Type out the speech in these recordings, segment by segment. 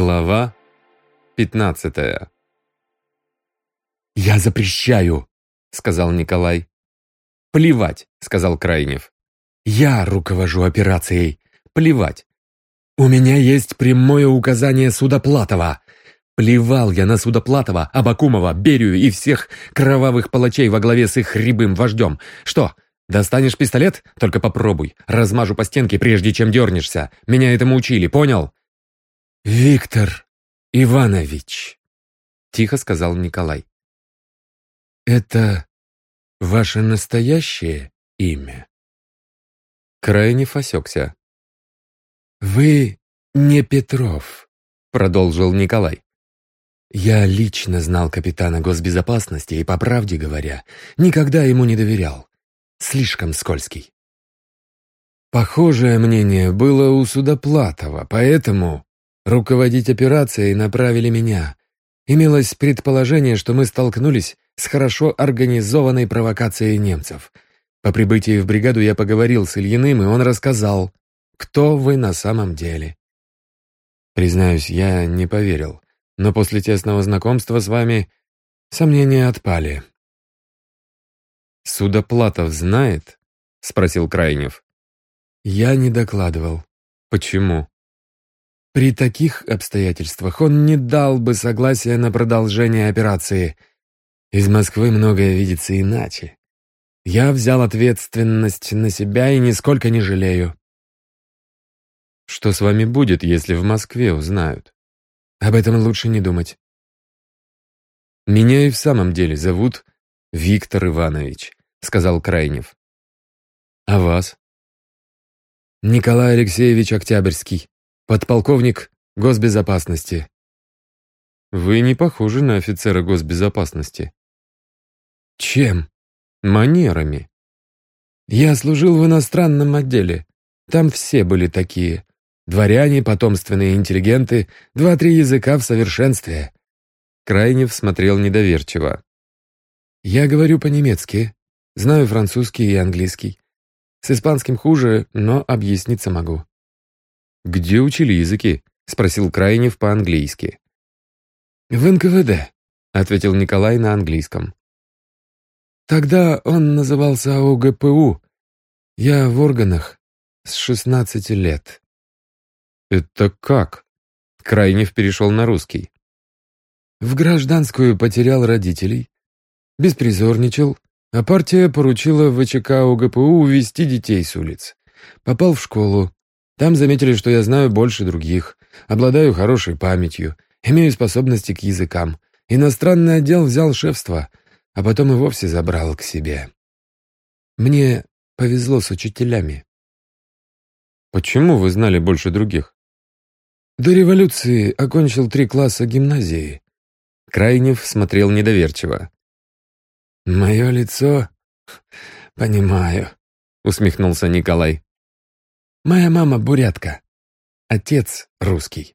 Глава 15 «Я запрещаю!» — сказал Николай. «Плевать!» — сказал Крайнев. «Я руковожу операцией. Плевать! У меня есть прямое указание Судоплатова. Плевал я на Судоплатова, Абакумова, Берию и всех кровавых палачей во главе с их рябым вождем. Что, достанешь пистолет? Только попробуй. Размажу по стенке, прежде чем дернешься. Меня этому учили, понял?» «Виктор Иванович», — тихо сказал Николай. «Это ваше настоящее имя?» Крайнев осекся. «Вы не Петров», — продолжил Николай. «Я лично знал капитана госбезопасности и, по правде говоря, никогда ему не доверял. Слишком скользкий». Похожее мнение было у Судоплатова, поэтому руководить операцией направили меня. Имелось предположение, что мы столкнулись с хорошо организованной провокацией немцев. По прибытии в бригаду я поговорил с Ильиным, и он рассказал, кто вы на самом деле. Признаюсь, я не поверил, но после тесного знакомства с вами сомнения отпали. «Судоплатов знает?» — спросил Крайнев. «Я не докладывал». «Почему?» «При таких обстоятельствах он не дал бы согласия на продолжение операции. Из Москвы многое видится иначе. Я взял ответственность на себя и нисколько не жалею. Что с вами будет, если в Москве узнают? Об этом лучше не думать. Меня и в самом деле зовут Виктор Иванович, сказал Крайнев. А вас? Николай Алексеевич Октябрьский, подполковник госбезопасности. Вы не похожи на офицера госбезопасности. Чем? Манерами. Я служил в иностранном отделе. Там все были такие. Дворяне, потомственные интеллигенты, два-три языка в совершенстве. Крайнев смотрел недоверчиво. Я говорю по-немецки, знаю французский и английский. С испанским хуже, но объясниться могу. «Где учили языки?» — спросил Крайнев по-английски. «В НКВД», — ответил Николай на английском. «Тогда он назывался ОГПУ. Я в органах с шестнадцати лет». «Это как?» Крайнев перешел на русский. «В гражданскую потерял родителей, беспризорничал, а партия поручила ВЧК УГПУ увезти детей с улиц. Попал в школу. Там заметили, что я знаю больше других, обладаю хорошей памятью, имею способности к языкам. Иностранный отдел взял шефство, а потом и вовсе забрал к себе. Мне повезло с учителями. Почему вы знали больше других? До революции окончил три класса гимназии. Крайнев смотрел недоверчиво. «Мое лицо? Понимаю», — усмехнулся Николай. «Моя мама бурятка, отец русский,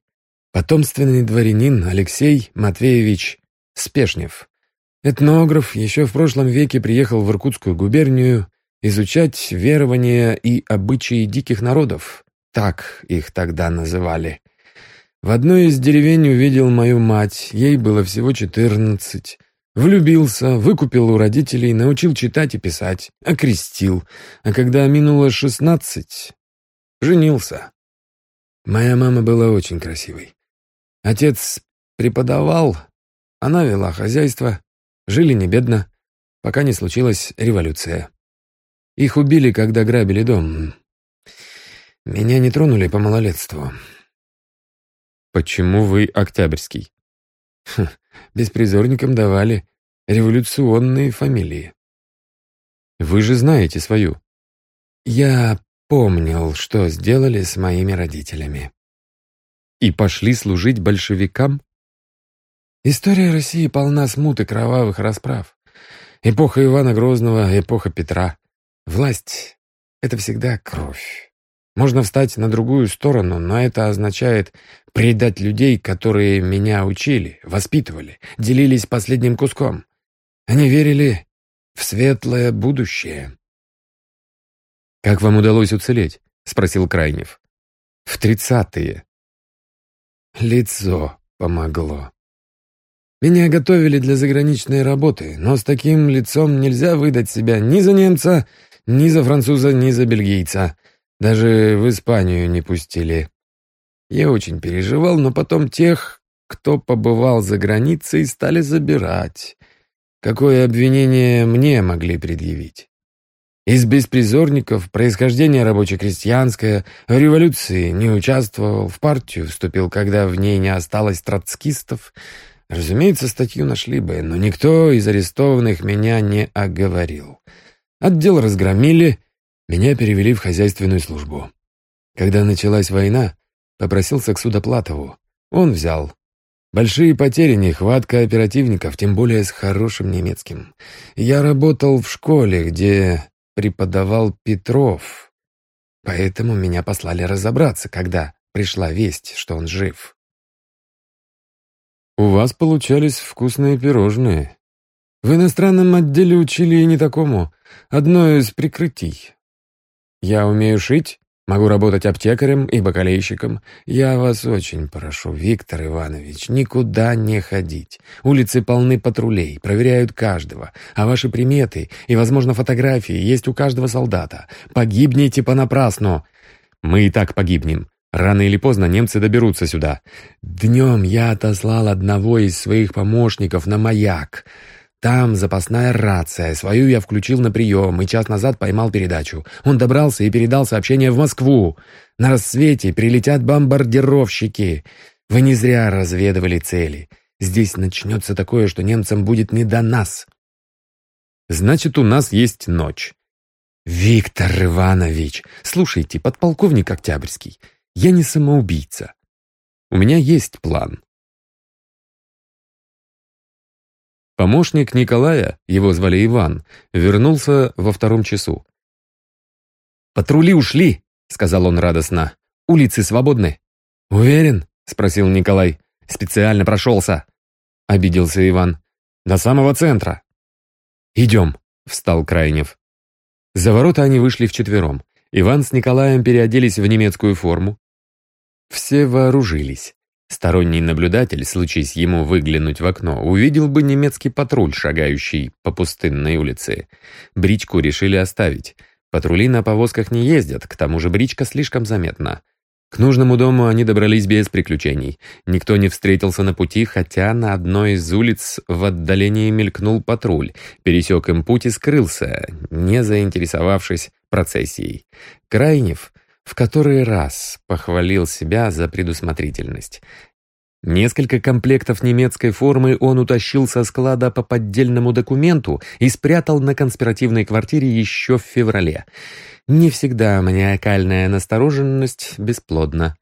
потомственный дворянин Алексей Матвеевич Спешнев. Этнограф еще в прошлом веке приехал в Иркутскую губернию изучать верования и обычаи диких народов, так их тогда называли. В одной из деревень увидел мою мать, ей было всего четырнадцать. Влюбился, выкупил у родителей, научил читать и писать, окрестил. А когда минуло шестнадцать, женился. Моя мама была очень красивой. Отец преподавал, она вела хозяйство, жили не бедно, пока не случилась революция. Их убили, когда грабили дом. Меня не тронули по малолетству. «Почему вы Октябрьский?» Ха, «Беспризорникам давали революционные фамилии». «Вы же знаете свою». «Я помнил, что сделали с моими родителями». «И пошли служить большевикам?» «История России полна смут и кровавых расправ. Эпоха Ивана Грозного, эпоха Петра. Власть — это всегда кровь. Можно встать на другую сторону, но это означает предать людей, которые меня учили, воспитывали, делились последним куском. Они верили в светлое будущее. «Как вам удалось уцелеть?» — спросил Крайнев. «В тридцатые». лицо помогло. Меня готовили для заграничной работы, но с таким лицом нельзя выдать себя ни за немца, ни за француза, ни за бельгийца. Даже в Испанию не пустили. Я очень переживал, но потом тех, кто побывал за границей, стали забирать. Какое обвинение мне могли предъявить? Из беспризорников, происхождение рабоче-крестьянское, в революции не участвовал, в партию вступил, когда в ней не осталось троцкистов. Разумеется, статью нашли бы, но никто из арестованных меня не оговорил. Отдел разгромили, меня перевели в хозяйственную службу. Когда началась война, попросился к Судоплатову. Он взял. Большие потери, нехватка оперативников, тем более с хорошим немецким. Я работал в школе, где преподавал Петров, поэтому меня послали разобраться, когда пришла весть, что он жив. «У вас получались вкусные пирожные. В иностранном отделе учили и не такому. Одно из прикрытий. Я умею шить, Могу работать аптекарем и бакалейщиком. Я вас очень прошу, Виктор Иванович, никуда не ходить. Улицы полны патрулей, проверяют каждого. А ваши приметы и, возможно, фотографии есть у каждого солдата. Погибните понапрасну. Мы и так погибнем. Рано или поздно немцы доберутся сюда. Днем я отослал одного из своих помощников на маяк. Там запасная рация. Свою я включил на прием и час назад поймал передачу. Он добрался и передал сообщение в Москву. На рассвете прилетят бомбардировщики. Вы не зря разведывали цели. Здесь начнется такое, что немцам будет не до нас. Значит, у нас есть ночь. Виктор Иванович, слушайте, подполковник Октябрьский, я не самоубийца. У меня есть план. Помощник Николая, его звали Иван, вернулся во втором часу. «Патрули ушли», — сказал он радостно. «Улицы свободны». «Уверен?» — спросил Николай. «Специально прошелся», — обиделся Иван. «До самого центра». «Идем», — встал Крайнев. За ворота они вышли вчетвером. Иван с Николаем переоделись в немецкую форму. Все вооружились. Сторонний наблюдатель, случись ему выглянуть в окно, увидел бы немецкий патруль, шагающий по пустынной улице. Бричку решили оставить. Патрули на повозках не ездят, к тому же бричка слишком заметна. К нужному дому они добрались без приключений. Никто не встретился на пути, хотя на одной из улиц в отдалении мелькнул патруль, пересек им путь и скрылся, не заинтересовавшись процессией. Крайнев в который раз похвалил себя за предусмотрительность. Несколько комплектов немецкой формы он утащил со склада по поддельному документу и спрятал на конспиративной квартире еще в феврале. Не всегда маниакальная настороженность бесплодна.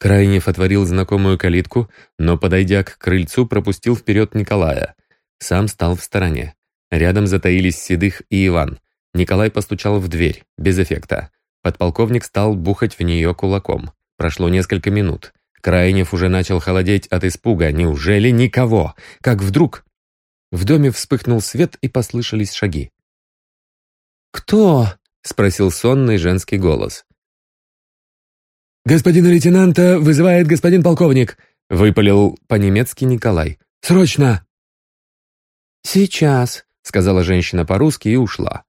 Крайнев отворил знакомую калитку, но, подойдя к крыльцу, пропустил вперед Николая. Сам стал в стороне. Рядом затаились Седых и Иван. Николай постучал в дверь, без эффекта. Подполковник стал бухать в нее кулаком. Прошло несколько минут. Крайнев уже начал холодеть от испуга. Неужели никого? Как вдруг... В доме вспыхнул свет и послышались шаги. «Кто?» — спросил сонный женский голос. «Господина лейтенанта вызывает господин полковник», — выпалил по-немецки Николай. «Срочно!» «Сейчас», — сказала женщина по-русски и ушла.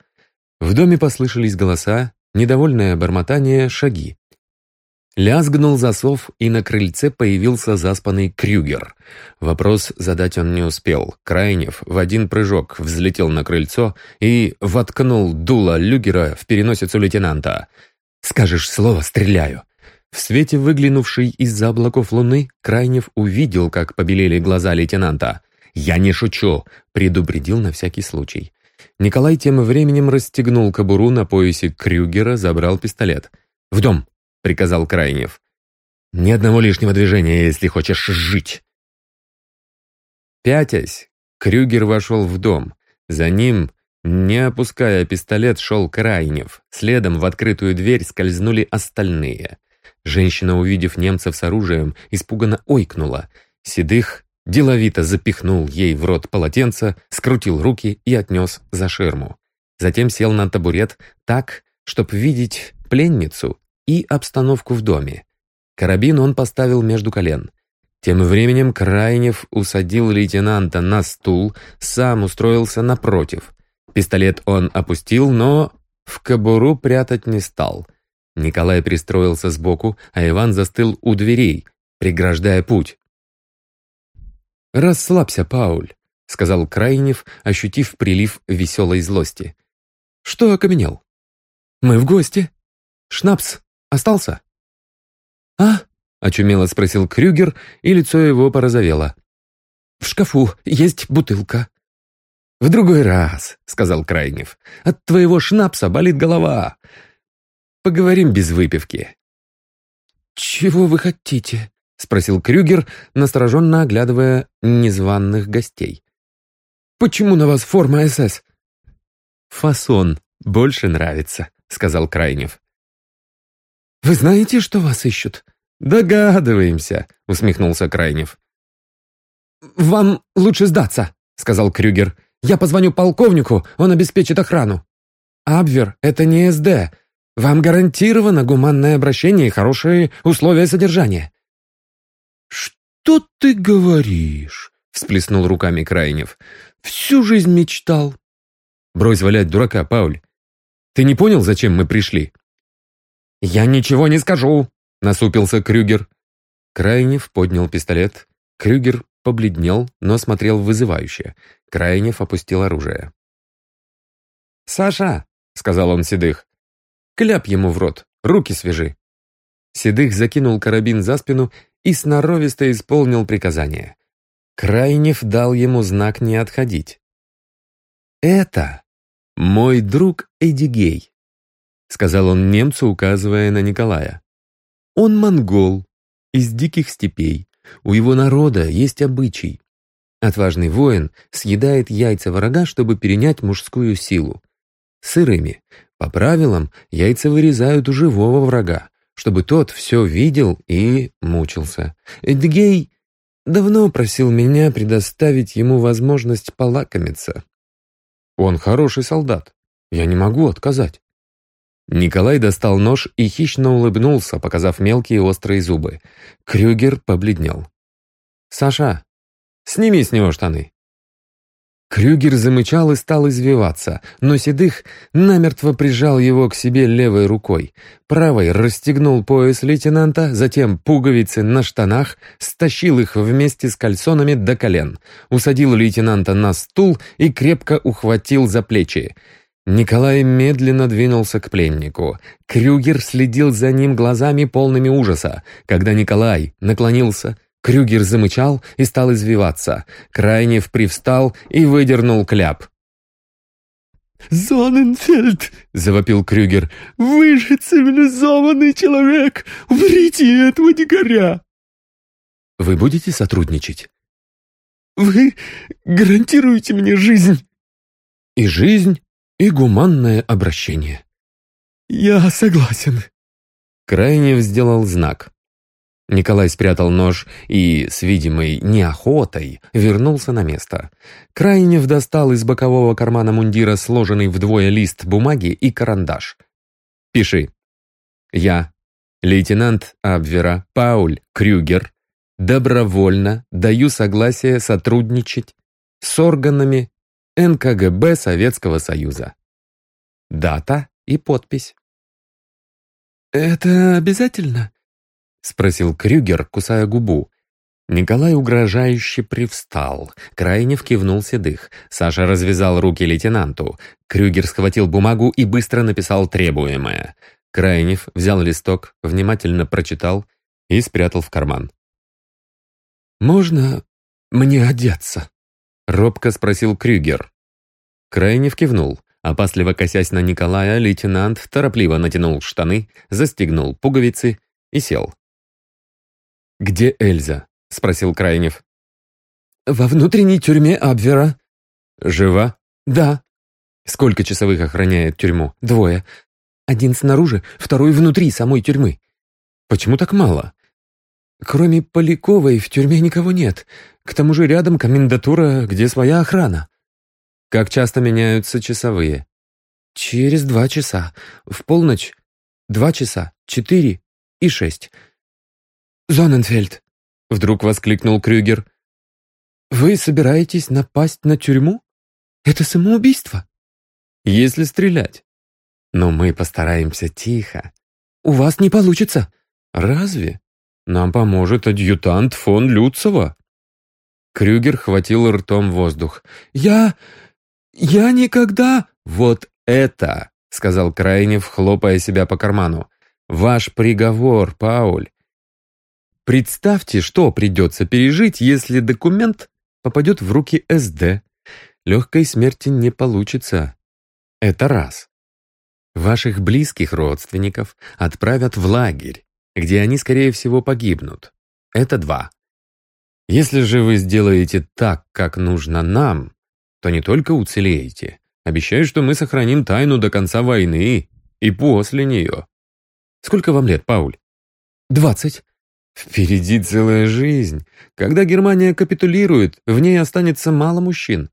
В доме послышались голоса, недовольное бормотание, шаги. Лязгнул засов, и на крыльце появился заспанный Крюгер. Вопрос задать он не успел. Крайнев в один прыжок взлетел на крыльцо и воткнул дуло люгера в переносицу лейтенанта. «Скажешь слово, стреляю!» В свете выглянувшей из-за облаков луны Крайнев увидел, как побелели глаза лейтенанта. «Я не шучу!» — предупредил на всякий случай. Николай тем временем расстегнул кобуру на поясе Крюгера, забрал пистолет. «В дом!» — приказал Крайнев. «Ни одного лишнего движения, если хочешь жить!» Пятясь, Крюгер вошел в дом. За ним, не опуская пистолет, шел Крайнев. Следом в открытую дверь скользнули остальные. Женщина, увидев немцев с оружием, испуганно ойкнула. Седых деловито запихнул ей в рот полотенце, скрутил руки и отнес за ширму. Затем сел на табурет так, чтобы видеть пленницу и обстановку в доме. Карабин он поставил между колен. Тем временем Крайнев усадил лейтенанта на стул, сам устроился напротив. Пистолет он опустил, но в кобуру прятать не стал. Николай пристроился сбоку, а Иван застыл у дверей, преграждая путь. «Расслабься, Пауль», — сказал Крайнев, ощутив прилив веселой злости. «Что окаменел? Мы в гости. Шнапс остался?» «А?» — очумело спросил Крюгер, и лицо его порозовело. «В шкафу есть бутылка». «В другой раз», — сказал Крайнев. «От твоего шнапса болит голова. Поговорим без выпивки». «Чего вы хотите?» — спросил Крюгер, настороженно оглядывая незваных гостей. «Почему на вас форма СС?» «Фасон больше нравится», — сказал Крайнев. «Вы знаете, что вас ищут?» «Догадываемся», — усмехнулся Крайнев. «Вам лучше сдаться», — сказал Крюгер. «Я позвоню полковнику, он обеспечит охрану». «Абвер — это не СД. Вам гарантировано гуманное обращение и хорошие условия содержания». «Что ты говоришь?» — всплеснул руками Крайнев. «Всю жизнь мечтал». «Брось валять дурака, Пауль. Ты не понял, зачем мы пришли?» «Я ничего не скажу», — насупился Крюгер. Крайнев поднял пистолет. Крюгер побледнел, но смотрел вызывающе. Крайнев опустил оружие. «Саша», — сказал он Седых, — «кляп ему в рот, руки свежи». Седых закинул карабин за спину и сноровисто исполнил приказание. Крайнев дал ему знак не отходить. «Это мой друг Эдигей», — сказал он немцу, указывая на Николая. «Он монгол, из диких степей. У его народа есть обычай. Отважный воин съедает яйца врага, чтобы перенять мужскую силу. Сырыми. По правилам, яйца вырезают у живого врага, чтобы тот все видел и мучился. Эдгей давно просил меня предоставить ему возможность полакомиться. Он хороший солдат. Я не могу отказать. Николай достал нож и хищно улыбнулся, показав мелкие острые зубы. Крюгер побледнел. «Саша, сними с него штаны!» Крюгер замычал и стал извиваться, но Седых намертво прижал его к себе левой рукой. Правой расстегнул пояс лейтенанта, затем пуговицы на штанах, стащил их вместе с кальсонами до колен, усадил лейтенанта на стул и крепко ухватил за плечи. Николай медленно двинулся к пленнику. Крюгер следил за ним глазами полными ужаса. Когда Николай наклонился, Крюгер замычал и стал извиваться. Крайнев привстал и выдернул кляп. «Зоненфельд!» — завопил Крюгер. «Вы же цивилизованный человек! Уберите этого дикаря!» «Вы будете сотрудничать?» «Вы гарантируете мне жизнь!» «И жизнь, и гуманное обращение». «Я согласен». Крайнев сделал знак. Николай спрятал нож и, с видимой неохотой, вернулся на место. Крайнев достал из бокового кармана мундира сложенный вдвое лист бумаги и карандаш. «Пиши. Я, лейтенант Абвера Пауль Крюгер, добровольно даю согласие сотрудничать с органами НКГБ Советского Союза. Дата и подпись». «Это обязательно?» — спросил Крюгер, кусая губу. Николай угрожающе привстал. Крайнев кивнул седых. Саша развязал руки лейтенанту. Крюгер схватил бумагу и быстро написал требуемое. Крайнев взял листок, внимательно прочитал и спрятал в карман. «Можно мне одеться?» — робко спросил Крюгер. Крайнев кивнул. Опасливо косясь на Николая, лейтенант торопливо натянул штаны, застегнул пуговицы и сел. «Где Эльза?» — спросил Крайнев. «Во внутренней тюрьме Абвера». «Жива?» «Да». «Сколько часовых охраняет тюрьму?» «Двое. Один снаружи, второй внутри самой тюрьмы». «Почему так мало?» «Кроме Поляковой в тюрьме никого нет. К тому же рядом комендатура, где своя охрана». «Как часто меняются часовые?» «Через два часа. В полночь два часа, четыре и шесть. Зоненфельд!» — вдруг воскликнул Крюгер. «Вы собираетесь напасть на тюрьму? Это самоубийство?» «Если стрелять. Но мы постараемся тихо. У вас не получится». «Разве? Нам поможет адъютант фон Люцева». Крюгер хватил ртом воздух. «Я... я никогда...» «Вот это!» — сказал Крайнев, хлопая себя по карману. «Ваш приговор, Пауль. Представьте, что придется пережить, если документ попадет в руки СД. Легкой смерти не получится. Это раз. Ваших близких родственников отправят в лагерь, где они, скорее всего, погибнут. Это два. Если же вы сделаете так, как нужно нам, то не только уцелеете. Обещаю, что мы сохраним тайну до конца войны и после нее. Сколько вам лет, Пауль? Двадцать. Впереди целая жизнь. Когда Германия капитулирует, в ней останется мало мужчин.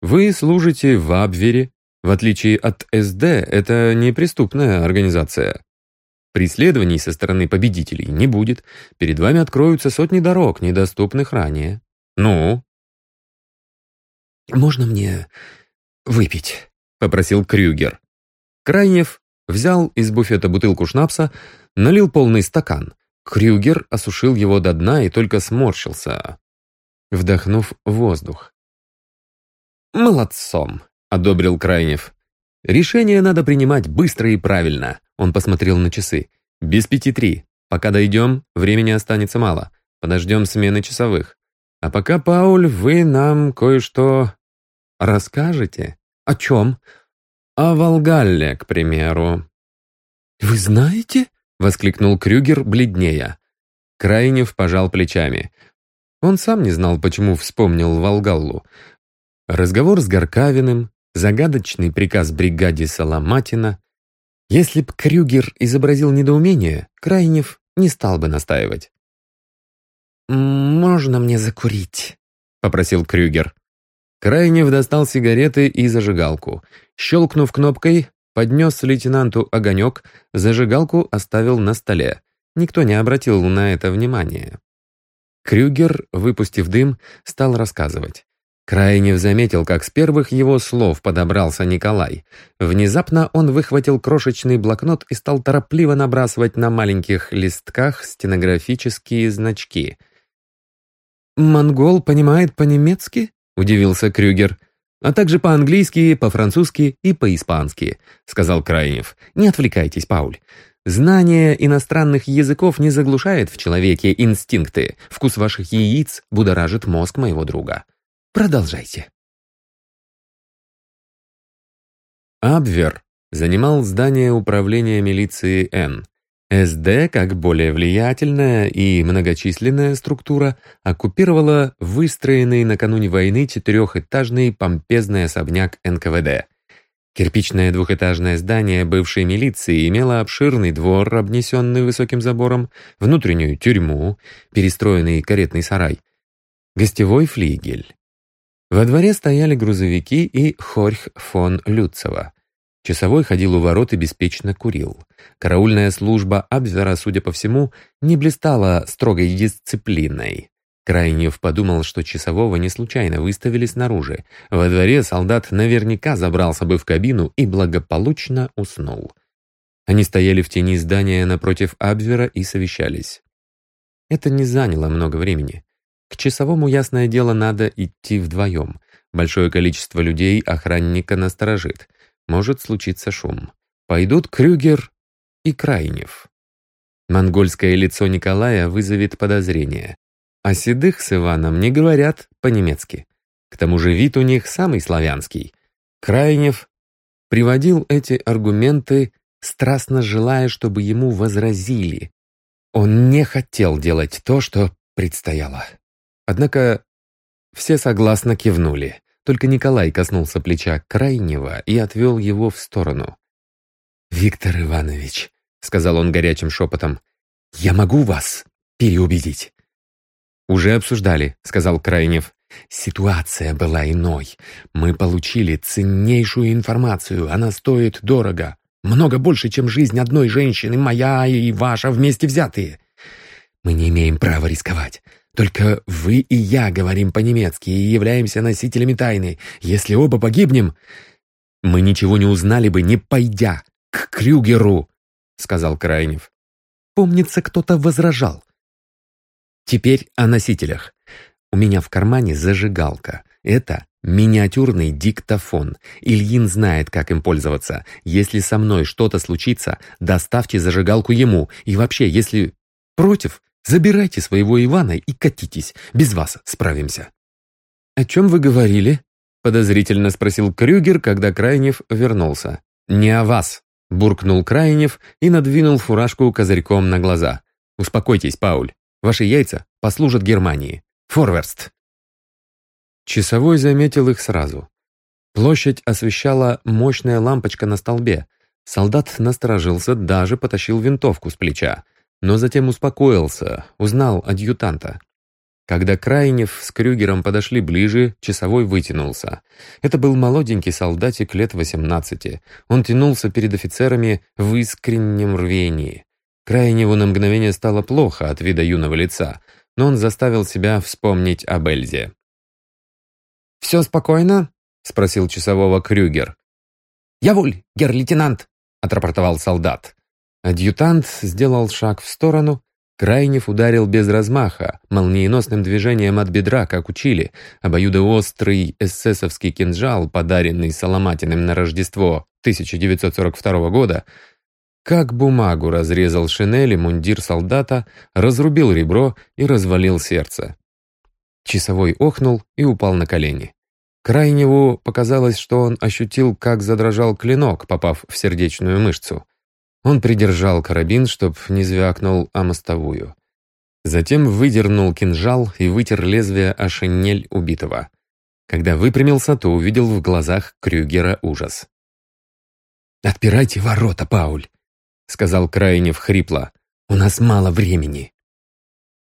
Вы служите в Абвере. В отличие от СД, это не преступная организация. Преследований со стороны победителей не будет. Перед вами откроются сотни дорог, недоступных ранее. Ну? «Можно мне выпить?» — попросил Крюгер. Крайнев взял из буфета бутылку шнапса, налил полный стакан — Крюгер осушил его до дна и только сморщился, вдохнув воздух. «Молодцом», — одобрил Крайнев. «Решение надо принимать быстро и правильно», — он посмотрел на часы. «Без пяти три. Пока дойдем, времени останется мало. Подождем смены часовых. А пока, Пауль, вы нам кое-что расскажете. О чем? О Волгалле, к примеру». «Вы знаете?» — воскликнул Крюгер бледнее. Крайнев пожал плечами. Он сам не знал, почему вспомнил Волгаллу. Разговор с Горкавиным, загадочный приказ бригаде Соломатина. Если б Крюгер изобразил недоумение, Крайнев не стал бы настаивать. «Можно мне закурить?» — попросил Крюгер. Крайнев достал сигареты и зажигалку. Щелкнув кнопкой, Поднес лейтенанту огонек, зажигалку оставил на столе. Никто не обратил на это внимания. Крюгер, выпустив дым, стал рассказывать. Крайнев заметил, как с первых его слов подобрался Николай. Внезапно он выхватил крошечный блокнот и стал торопливо набрасывать на маленьких листках стенографические значки. «Монгол понимает по-немецки?» — удивился Крюгер а также по-английски, по-французски и по-испански», — сказал Крайнев. «Не отвлекайтесь, Пауль. Знание иностранных языков не заглушает в человеке инстинкты. Вкус ваших яиц будоражит мозг моего друга. Продолжайте». Абвер занимал здание управления милиции Н. СД, как более влиятельная и многочисленная структура, оккупировала выстроенный накануне войны четырехэтажный помпезный особняк НКВД. Кирпичное двухэтажное здание бывшей милиции имело обширный двор, обнесенный высоким забором, внутреннюю тюрьму, перестроенный каретный сарай, гостевой флигель. Во дворе стояли грузовики и Хорьх фон Люцева. Часовой ходил у ворот и беспечно курил. Караульная служба Абвера, судя по всему, не блистала строгой дисциплиной. Крайнев подумал, что часового не случайно выставили снаружи. Во дворе солдат наверняка забрался бы в кабину и благополучно уснул. Они стояли в тени здания напротив Абвера и совещались. Это не заняло много времени. К часовому, ясное дело, надо идти вдвоем. Большое количество людей охранника насторожит может случиться шум. Пойдут Крюгер и Крайнев. Монгольское лицо Николая вызовет подозрение. А седых с Иваном не говорят по-немецки. К тому же вид у них самый славянский. Крайнев приводил эти аргументы, страстно желая, чтобы ему возразили. Он не хотел делать то, что предстояло. Однако все согласно кивнули. Только Николай коснулся плеча крайнего и отвел его в сторону. «Виктор Иванович», — сказал он горячим шепотом, — «я могу вас переубедить». «Уже обсуждали», — сказал Крайнев. «Ситуация была иной. Мы получили ценнейшую информацию. Она стоит дорого. Много больше, чем жизнь одной женщины, моя и ваша вместе взятые. Мы не имеем права рисковать. Только вы и я говорим по-немецки и являемся носителями тайны. Если оба погибнем, мы ничего не узнали бы, не пойдя к Крюгеру, сказал Крайнев. Помнится, кто-то возражал. Теперь о носителях. У меня в кармане зажигалка. Это миниатюрный диктофон. Ильин знает, как им пользоваться. Если со мной что-то случится, доставьте зажигалку ему. И вообще, если против, забирайте своего Ивана и катитесь. Без вас справимся. «О чем вы говорили?» — подозрительно спросил Крюгер, когда Крайнев вернулся. «Не о вас», — буркнул Крайнев и надвинул фуражку козырьком на глаза. «Успокойтесь, Пауль. Ваши яйца послужат Германии. Форверст!» Часовой заметил их сразу. Площадь освещала мощная лампочка на столбе. Солдат насторожился, даже потащил винтовку с плеча. Но затем успокоился, узнал адъютанта. Когда Крайнев с Крюгером подошли ближе, часовой вытянулся. Это был молоденький солдатик лет 18. Он тянулся перед офицерами в искреннем рвении. Крайневу на мгновение стало плохо от вида юного лица, но он заставил себя вспомнить об Эльзе. «Все спокойно?» — спросил часового Крюгер. «Явуль, гер-лейтенант!» — отрапортовал солдат. Адъютант сделал шаг в сторону. Крайнев ударил без размаха, молниеносным движением от бедра, как учили. Обоюдоострый эсэсовский кинжал, подаренный Соломатиным на Рождество 1942 года, как бумагу разрезал шинели мундир солдата, разрубил ребро и развалил сердце. Часовой охнул и упал на колени. Крайневу показалось, что он ощутил, как задрожал клинок, попав в сердечную мышцу. Он придержал карабин, чтоб не звякнул о мостовую. Затем выдернул кинжал и вытер лезвие о шинель убитого. Когда выпрямился, то увидел в глазах Крюгера ужас. «Отпирайте ворота, Пауль!» — сказал Крайнев хрипло. «У нас мало времени».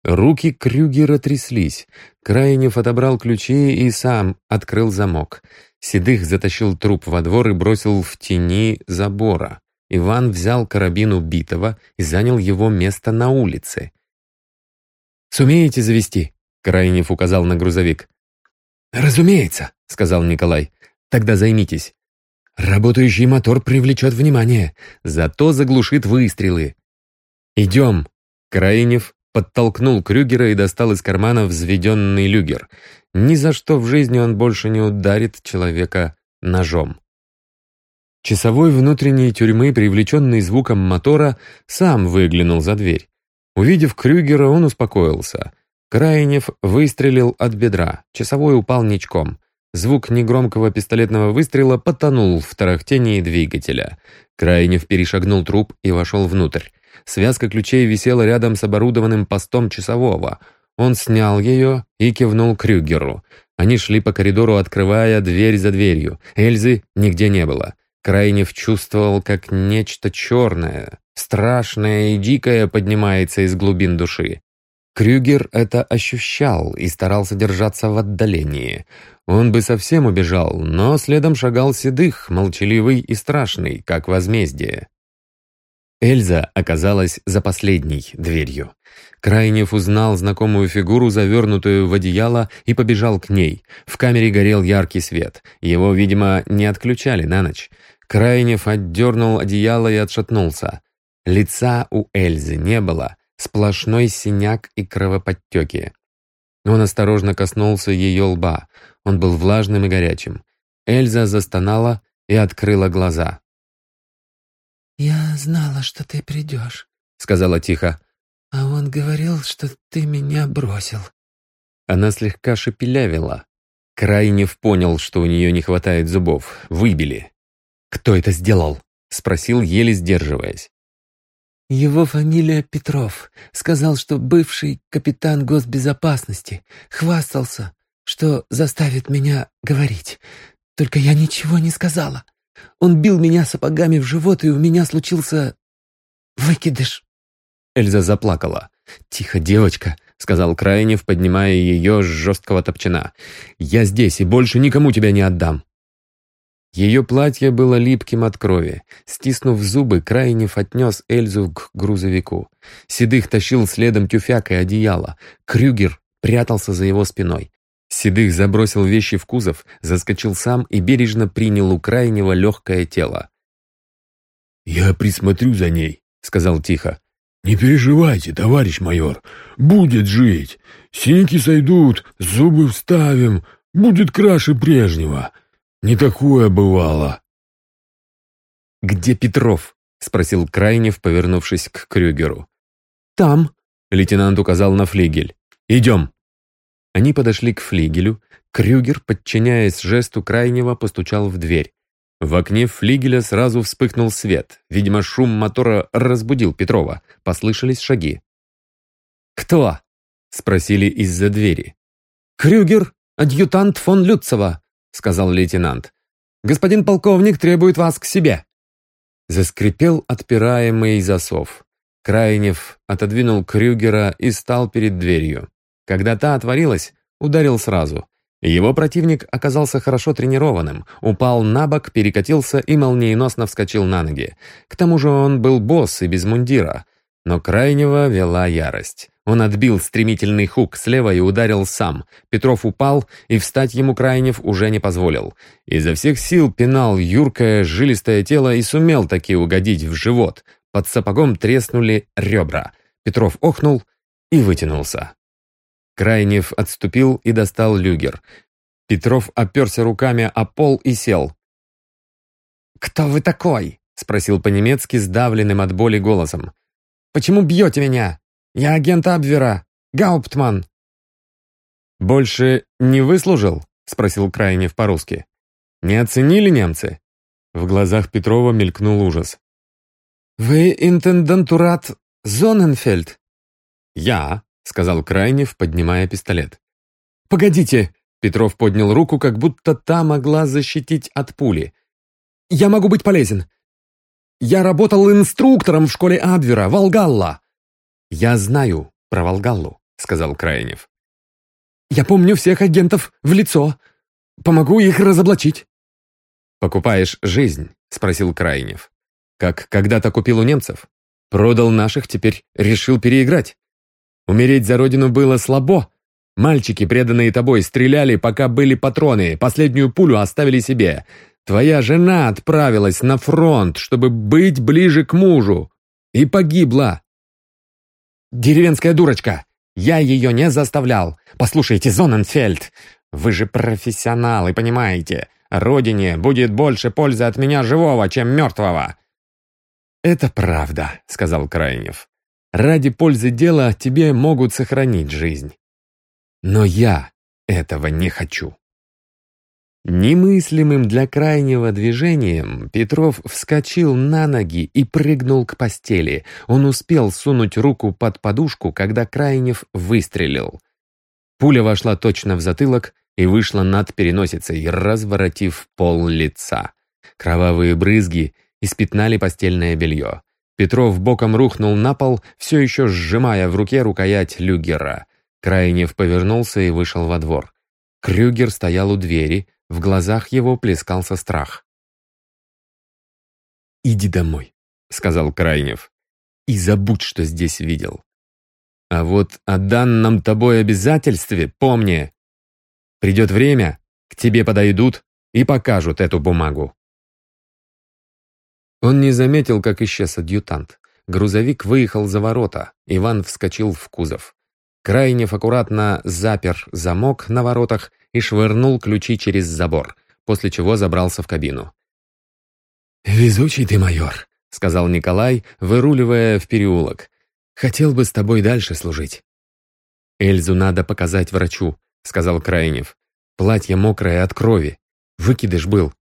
Руки Крюгера тряслись. Крайнев отобрал ключи и сам открыл замок. Седых затащил труп во двор и бросил в тени забора. Иван взял карабин убитого и занял его место на улице. «Сумеете завести?» — Крайнев указал на грузовик. «Разумеется», — сказал Николай. «Тогда займитесь. Работающий мотор привлечет внимание, зато заглушит выстрелы. «Идем!» Краинев подтолкнул Крюгера и достал из кармана взведенный люгер. Ни за что в жизни он больше не ударит человека ножом. Часовой внутренней тюрьмы, привлеченный звуком мотора, сам выглянул за дверь. Увидев Крюгера, он успокоился. Краинев выстрелил от бедра, часовой упал ничком. Звук негромкого пистолетного выстрела потонул в тарахтении двигателя. Крайнев перешагнул труп и вошел внутрь. Связка ключей висела рядом с оборудованным постом часового. Он снял ее и кивнул Крюгеру. Они шли по коридору, открывая дверь за дверью. Эльзы нигде не было. Крайнев чувствовал, как нечто черное, страшное и дикое поднимается из глубин души. Крюгер это ощущал и старался держаться в отдалении. Он бы совсем убежал, но следом шагал Седых, молчаливый и страшный, как возмездие. Эльза оказалась за последней дверью. Крайнев узнал знакомую фигуру, завернутую в одеяло, и побежал к ней. В камере горел яркий свет. Его, видимо, не отключали на ночь. Крайнев отдернул одеяло и отшатнулся. Лица у Эльзы не было, сплошной синяк и кровоподтеки. Он осторожно коснулся ее лба. Он был влажным и горячим. Эльза застонала и открыла глаза. «Я знала, что ты придешь», — сказала тихо. «А он говорил, что ты меня бросил». Она слегка шепелявила. Крайнев понял, что у нее не хватает зубов. Выбили. «Кто это сделал?» — спросил, еле сдерживаясь. Его фамилия Петров. Сказал, что бывший капитан госбезопасности. Хвастался, что заставит меня говорить. Только я ничего не сказала. Он бил меня сапогами в живот, и у меня случился выкидыш. Эльза заплакала. «Тихо, девочка», — сказал Крайнев, поднимая ее с жесткого топчана. «Я здесь и больше никому тебя не отдам». Ее платье было липким от крови. Стиснув зубы, Крайнев отнес Эльзу к грузовику. Седых тащил следом тюфяк и одеяло. Крюгер прятался за его спиной. Седых забросил вещи в кузов, заскочил сам и бережно принял у Крайнего легкое тело. «Я присмотрю за ней», — сказал тихо. «Не переживайте, товарищ майор, будет жить. Синяки сойдут, зубы вставим, будет краше прежнего. Не такое бывало». «Где Петров?» — спросил Крайнев, повернувшись к Крюгеру. «Там», — лейтенант указал на флигель. «Идем». Они подошли к флигелю. Крюгер, подчиняясь жесту Крайнего, постучал в дверь. В окне флигеля сразу вспыхнул свет. Видимо, шум мотора разбудил Петрова. Послышались шаги. «Кто?» — спросили из-за двери. «Крюгер, адъютант фон Люцева», — сказал лейтенант. «Господин полковник требует вас к себе». Заскрипел отпираемый засов. Крайнев отодвинул Крюгера и стал перед дверью. Когда та отворилась, ударил сразу. Его противник оказался хорошо тренированным, упал на бок, перекатился и молниеносно вскочил на ноги. К тому же он был босс и без мундира. Но крайнего вела ярость. Он отбил стремительный хук слева и ударил сам. Петров упал, и встать ему Крайнев уже не позволил. Изо всех сил пинал юркое жилистое тело и сумел таки угодить в живот. Под сапогом треснули ребра. Петров охнул и вытянулся. Крайнев отступил и достал люгер. Петров оперся руками о пол и сел. «Кто вы такой?» — спросил по-немецки сдавленным от боли голосом. «Почему бьете меня? Я агент Абвера, Гауптман». «Больше не выслужил?» — спросил Крайнев по-русски. «Не оценили немцы?» В глазах Петрова мелькнул ужас. «Вы интендантурат Зоненфельд?» «Я», — сказал Крайнев, поднимая пистолет. «Погодите!» — Петров поднял руку, как будто та могла защитить от пули. «Я могу быть полезен. Я работал инструктором в школе Абвера, Волгалла». «Я знаю про Волгаллу», — сказал Крайнев. «Я помню всех агентов в лицо. Помогу их разоблачить». «Покупаешь жизнь?» — спросил Крайнев. «Как когда-то купил у немцев? Продал наших, теперь решил переиграть. Умереть за родину было слабо. Мальчики, преданные тобой, стреляли, пока были патроны, последнюю пулю оставили себе. Твоя жена отправилась на фронт, чтобы быть ближе к мужу. И погибла. Деревенская дурочка. Я ее не заставлял. Послушайте, Зоненфельд, вы же профессионалы, понимаете? Родине будет больше пользы от меня живого, чем мертвого. «Это правда», — сказал Крайнев. Ради пользы дела тебе могут сохранить жизнь. Но я этого не хочу. Немыслимым для крайнего движением Петров вскочил на ноги и прыгнул к постели. Он успел сунуть руку под подушку, когда Крайнев выстрелил. Пуля вошла точно в затылок и вышла над переносицей, разворотив пол лица. Кровавые брызги испятнали постельное белье. Петров боком рухнул на пол, все еще сжимая в руке рукоять люгера. Крайнев повернулся и вышел во двор. Крюгер стоял у двери, в глазах его плескался страх. «Иди домой», — сказал Крайнев, — «и забудь, что здесь видел. А вот о данном тобой обязательстве помни. Придет время, к тебе подойдут и покажут эту бумагу». Он не заметил, как исчез адъютант. Грузовик выехал за ворота. Иван вскочил в кузов. Крайнев аккуратно запер замок на воротах и швырнул ключи через забор, после чего забрался в кабину. «Везучий ты, майор», — сказал Николай, выруливая в переулок. «Хотел бы с тобой дальше служить». «Эльзу надо показать врачу», — сказал Крайнев. «Платье мокрое от крови. Выкидыш был.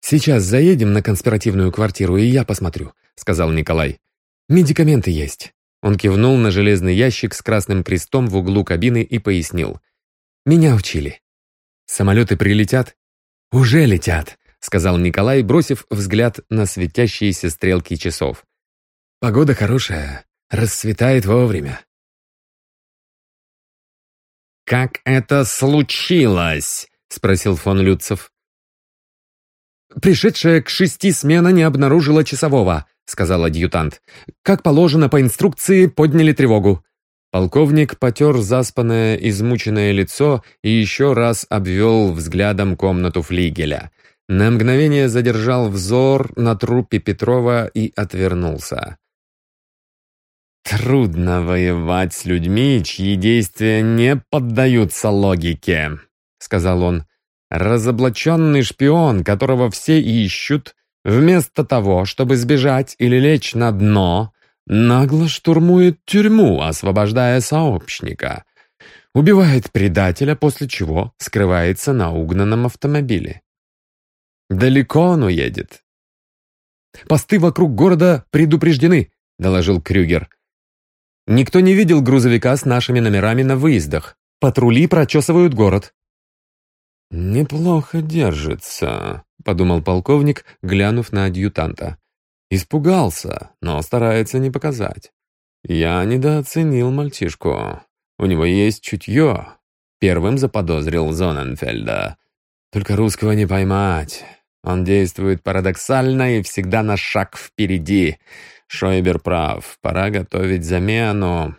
«Сейчас заедем на конспиративную квартиру, и я посмотрю», — сказал Николай. «Медикаменты есть». Он кивнул на железный ящик с красным крестом в углу кабины и пояснил. «Меня учили». «Самолеты прилетят?» «Уже летят», — сказал Николай, бросив взгляд на светящиеся стрелки часов. «Погода хорошая, расцветает вовремя». «Как это случилось?» — спросил фон Люцев. «Пришедшая к шести смена не обнаружила часового», — сказал адъютант. «Как положено по инструкции, подняли тревогу». Полковник потер заспанное, измученное лицо и еще раз обвел взглядом комнату флигеля. На мгновение задержал взор на трупе Петрова и отвернулся. «Трудно воевать с людьми, чьи действия не поддаются логике», — сказал он. «Разоблаченный шпион, которого все ищут, вместо того, чтобы сбежать или лечь на дно, нагло штурмует тюрьму, освобождая сообщника. Убивает предателя, после чего скрывается на угнанном автомобиле. Далеко он уедет. «Посты вокруг города предупреждены», — доложил Крюгер. «Никто не видел грузовика с нашими номерами на выездах. Патрули прочесывают город». «Неплохо держится», — подумал полковник, глянув на адъютанта. «Испугался, но старается не показать. Я недооценил мальчишку. У него есть чутье». Первым заподозрил Зоненфельда. «Только русского не поймать. Он действует парадоксально и всегда на шаг впереди. Шойбер прав, пора готовить замену.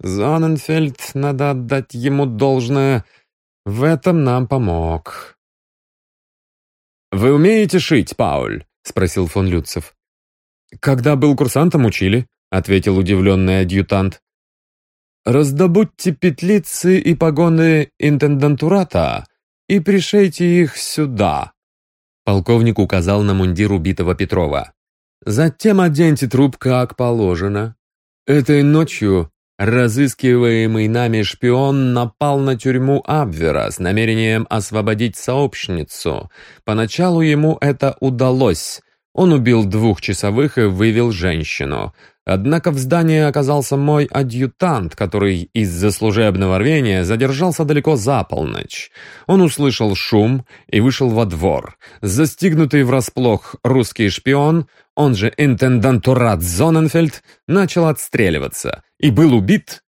Зоненфельд, надо отдать ему должное, в этом нам помог. «Вы умеете шить, Пауль?» — спросил фон Люцев. «Когда был курсантом, учили», — ответил удивленный адъютант. «Раздобудьте петлицы и погоны интендантурата и пришейте их сюда», Полковник указал на мундир убитого Петрова. «Затем оденьте труп как положено. Этой ночью разыскиваемый нами шпион напал на тюрьму Абвера с намерением освободить сообщницу. Поначалу ему это удалось. Он убил двух часовых и вывел женщину. Однако в здании оказался мой адъютант, который из-за служебного рвения задержался далеко за полночь. Он услышал шум и вышел во двор. Застигнутый врасплох русский шпион, он же интендантурат Зоненфельд, начал отстреливаться и был убит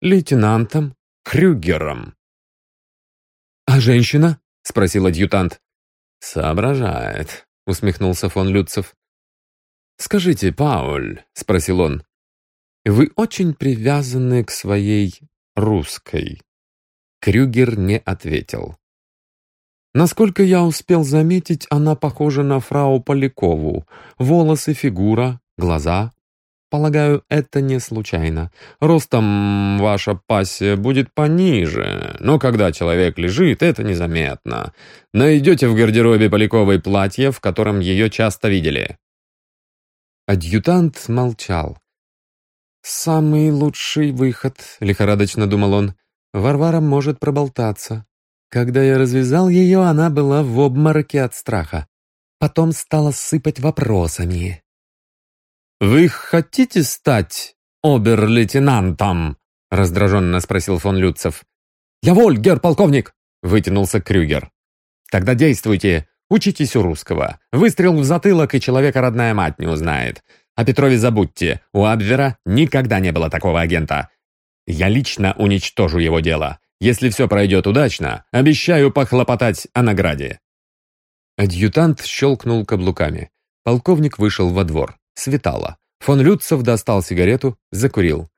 лейтенантом Крюгером. «А женщина?» — спросил адъютант. «Соображает», — усмехнулся фон Люцев. «Скажите, Пауль», — спросил он, — «вы очень привязаны к своей русской?» Крюгер не ответил. Насколько я успел заметить, она похожа на фрау Полякову. Волосы, фигура, глаза. Полагаю, это не случайно. Ростом ваша пассия будет пониже, но когда человек лежит, это незаметно. Найдете в гардеробе Поляковой платье, в котором ее часто видели. Адъютант молчал. «Самый лучший выход», — лихорадочно думал он. «Варвара может проболтаться. Когда я развязал ее, она была в обмороке от страха. Потом стала сыпать вопросами. «Вы хотите стать обер-лейтенантом?» — раздраженно спросил фон Люцев. «Я воль, гер полковник!» — вытянулся Крюгер. «Тогда действуйте. Учитесь у русского. Выстрел в затылок, и человека родная мать не узнает. О Петрове забудьте. У Абвера никогда не было такого агента. Я лично уничтожу его дело. Если все пройдет удачно, обещаю похлопотать о награде». Адъютант щелкнул каблуками. Полковник вышел во двор. Светало. Фон Люцев достал сигарету, закурил.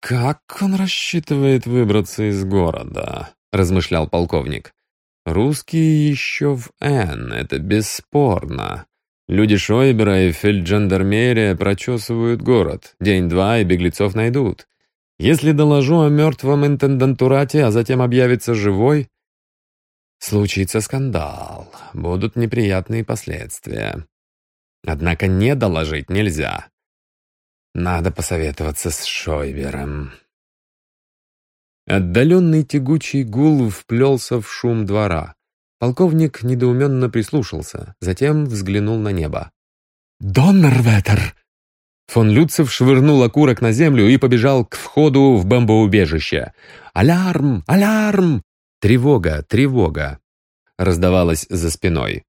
«Как он рассчитывает выбраться из города?» – размышлял полковник. Русские еще в Н, это бесспорно. Люди Шойбера и фельджандармерия прочесывают город. День-два и беглецов найдут. Если доложу о мертвом интендантурате, а затем объявится живой, случится скандал, будут неприятные последствия. Однако не доложить нельзя. Надо посоветоваться с Шойбером. Отдаленный тягучий гул вплелся в шум двора. Полковник недоуменно прислушался, затем взглянул на небо. «Доннерветер!» Фон Люцев швырнул окурок на землю и побежал к входу в бомбоубежище. «Алярм! Алярм!» «Тревога! Тревога!» раздавалось за спиной.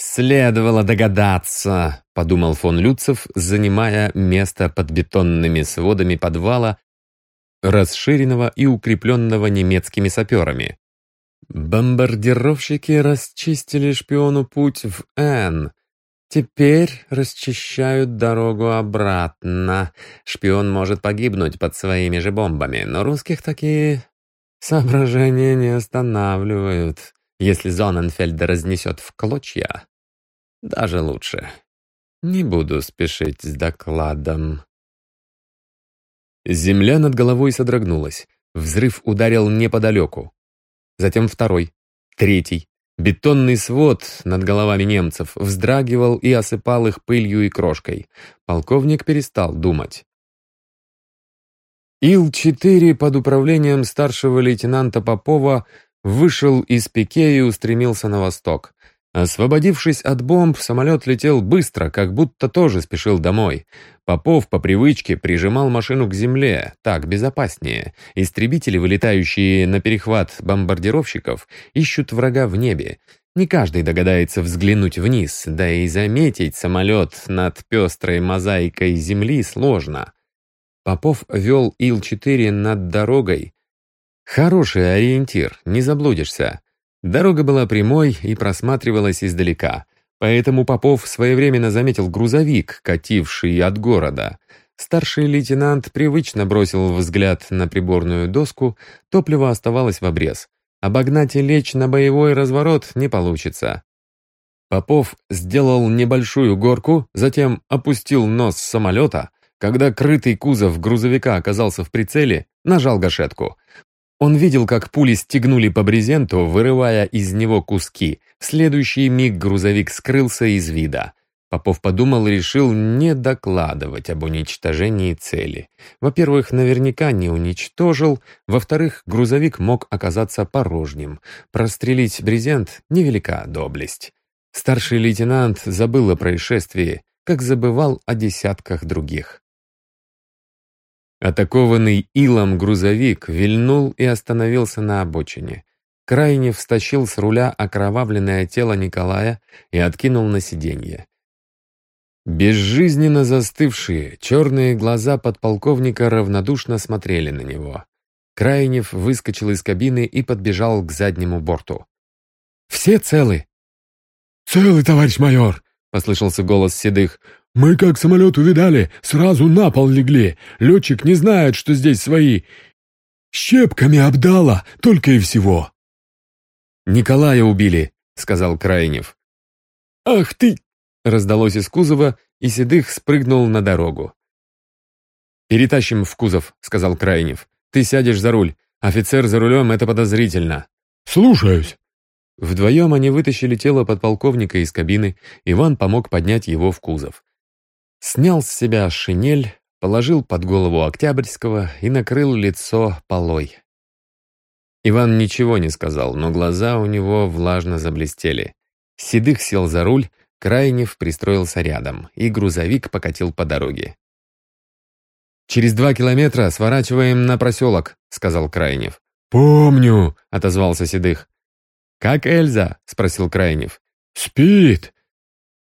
«Следовало догадаться», — подумал фон Люцев, занимая место под бетонными сводами подвала расширенного и укрепленного немецкими саперами. Бомбардировщики расчистили шпиону путь в Н. Теперь расчищают дорогу обратно. Шпион может погибнуть под своими же бомбами, но русских такие соображения не останавливают. Если Зоненфельд разнесет в клочья, даже лучше. Не буду спешить с докладом. Земля над головой содрогнулась. Взрыв ударил неподалеку. Затем второй, третий. Бетонный свод над головами немцев вздрагивал и осыпал их пылью и крошкой. Полковник перестал думать. Ил-4 под управлением старшего лейтенанта Попова вышел из пике и устремился на восток. Освободившись от бомб, самолет летел быстро, как будто тоже спешил домой. Попов по привычке прижимал машину к земле, так безопаснее. Истребители, вылетающие на перехват бомбардировщиков, ищут врага в небе. Не каждый догадается взглянуть вниз, да и заметить самолет над пестрой мозаикой земли сложно. Попов вел Ил-4 над дорогой. Хороший ориентир, не заблудишься. Дорога была прямой и просматривалась издалека, поэтому Попов своевременно заметил грузовик, кативший от города. Старший лейтенант привычно бросил взгляд на приборную доску, топливо оставалось в обрез. Обогнать и лечь на боевой разворот не получится. Попов сделал небольшую горку, затем опустил нос самолета. Когда крытый кузов грузовика оказался в прицеле, нажал гашетку. Он видел, как пули стегнули по брезенту, вырывая из него куски. В следующий миг грузовик скрылся из вида. Попов подумал и решил не докладывать об уничтожении цели. Во-первых, наверняка не уничтожил. Во-вторых, грузовик мог оказаться порожним. Прострелить брезент — невелика доблесть. Старший лейтенант забыл о происшествии, как забывал о десятках других. Атакованный илом грузовик вильнул и остановился на обочине. Крайне встащил с руля окровавленное тело Николая и откинул на сиденье. Безжизненно застывшие, черные глаза подполковника равнодушно смотрели на него. Крайнев выскочил из кабины и подбежал к заднему борту. «Все целы?» «Целый, товарищ майор!» — послышался голос Седых. «Мы как самолет увидали, сразу на пол легли. Летчик не знает, что здесь свои. Щепками обдала, только и всего». «Николая убили», — сказал Крайнев. «Ах ты!» — раздалось из кузова, и Седых спрыгнул на дорогу. «Перетащим в кузов», — сказал Крайнев. «Ты сядешь за руль. Офицер за рулем — это подозрительно». «Слушаюсь». Вдвоем они вытащили тело подполковника из кабины, Иван помог поднять его в кузов. Снял с себя шинель, положил под голову Октябрьского и накрыл лицо полой. Иван ничего не сказал, но глаза у него влажно заблестели. Седых сел за руль, Крайнев пристроился рядом, и грузовик покатил по дороге. «Через два километра сворачиваем на проселок», — сказал Крайнев. «Помню», — отозвался Седых. «Как Эльза?» — спросил Крайнев. «Спит.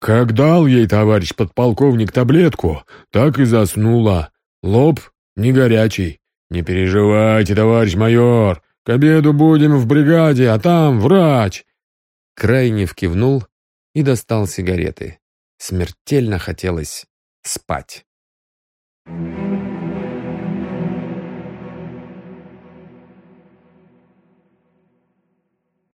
Как дал ей товарищ подполковник таблетку, так и заснула. Лоб не горячий. Не переживайте, товарищ майор, к обеду будем в бригаде, а там врач». Крайнев кивнул и достал сигареты. Смертельно хотелось спать.